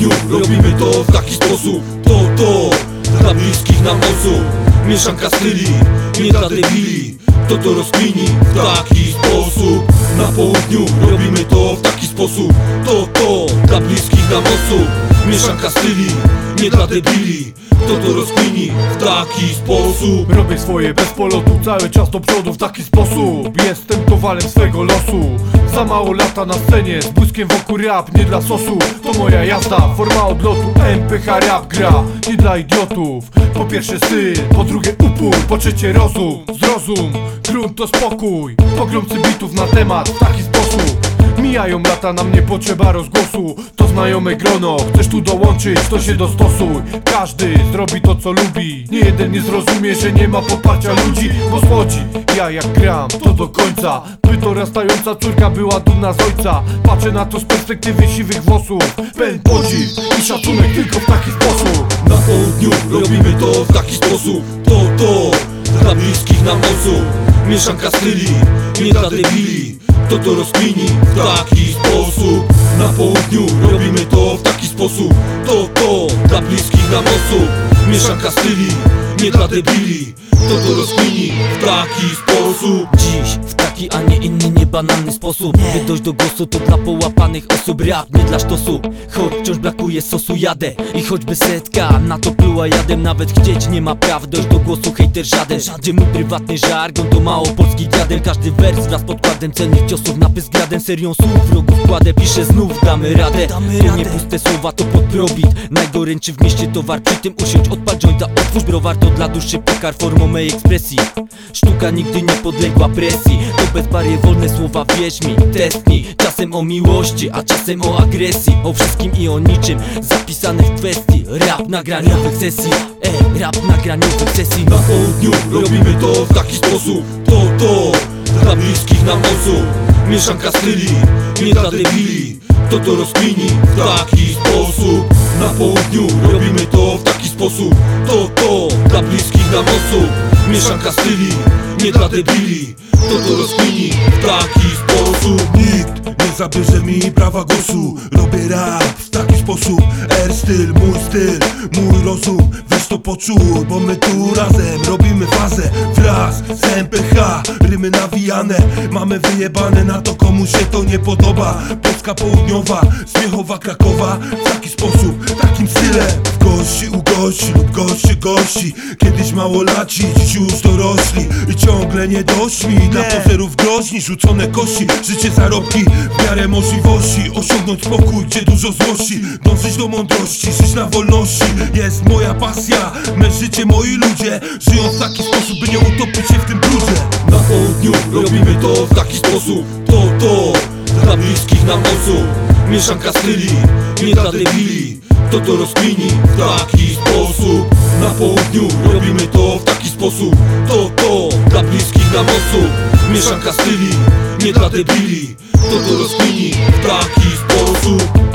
dniu. Robimy to w taki sposób. To, to dla bliskich nam osób Mieszanka styli, nie dla debili To to rozkmini w taki sposób. Na południu robimy to w taki sposób. To, to dla bliskich nam osób Mieszanka styli, nie dla debili. To to rozkmini w taki sposób. Robię swoje bez polotu, cały czas do przodu w taki sposób. Jestem kowalem swego losu. Za mało lata na scenie, z błyskiem wokół rap Nie dla sosu, to moja jazda Forma odlotu, MPH rap gra. Nie dla idiotów. Po pierwsze styl, po drugie upór Po trzecie rozum, zrozum Grunt to spokój. Pogromcy bitów na temat, w taki sposób Mijają lata, nam nie potrzeba rozgłosu. To znajome grono, chcesz tu dołączyć, to się dostosuj. Każdy zrobi to co lubi. Nie jeden nie zrozumie, że nie ma poparcia ludzi Bo słodzi, ja jak gram, to do końca. By dorastająca córka była dumna z ojca. Patrzę na to z perspektywy siwych włosów. Pen podziw i szacunek tylko w taki sposób. Na południu robimy to w taki sposób. To to dla bliskich nam osób Mieszanka styli, nie dla debili. To to rozkmini w taki sposób. Na południu robimy to w taki sposób. To to dla bliskich nam osób Mieszanka styli, nie dla debili. To to rozkmini w taki sposób. Dziś w a nie inny, niebanalny sposób. By dojść do głosu to dla połapanych osób Rap nie dla sztosu Choć wciąż brakuje sosu jadę. I choćby setka na to pluła jadem Nawet chcieć nie ma praw dojść do głosu hejter żaden. Gdzie mój prywatny żargon to mało polski diadel Każdy wers wraz z podkładem cennych ciosów Napysk gradem serią słów wrogów kładę Piszę znów damy radę. To nie puste słowa to podprobit Najgoręczy w mieście towar Przy tym usiądź odpal jointa Otwórz browar. To dla duszy pokar formą mej ekspresji. Sztuka nigdy nie podległa presji To bezbarier wolne słowa wierz mi Testnij czasem o miłości A czasem o agresji. O wszystkim i o niczym. Zapisane w kwestii. Rap nagraniowych sesji E, rap nagraniowych sesji Na południu robimy to w taki sposób. To to dla bliskich nam osób Mieszanka styli, nie dla debili. To to rozkmini w taki sposób? Na południu robimy to w taki sposób. To to dla bliskich nam osób Mieszanka styli, nie dla debili. To to rozkmini? W taki sposób Nikt nie zabierze mi prawa głosu. Robię rap w taki sposób. R styl, mój styl, mój rozum. Weź to poczuł, bo my tu razem Robimy fazę. Wraz z MPH Rymy nawijane, mamy wyjebane Na to komu się to nie podoba. Polska południowa, Zwiechowa, Krakowa. W taki sposób, takim stylem W gości u gości lub goście gości. Kiedyś mało laci, dziś już dorośli I ciągle nie doszli. Dla pozerów groźni, rzucone kości Życie zarobki, w miarę możliwości. Osiągnąć spokój, gdzie dużo złości. Dążyć do mądrości, żyć na wolności. Jest moja pasja, me życie, moi ludzie. Żyją w taki sposób, by nie utopić się w tym brudzie. Na południu robimy to w taki sposób. To to dla bliskich nam osób Mieszanka styli, nie dla debili. To to rozkmini w taki sposób? Na południu robimy to w taki sposób. To to dla bliskich nam osób Mieszanka styli, nie dla debili. To to rozkmini w taki sposób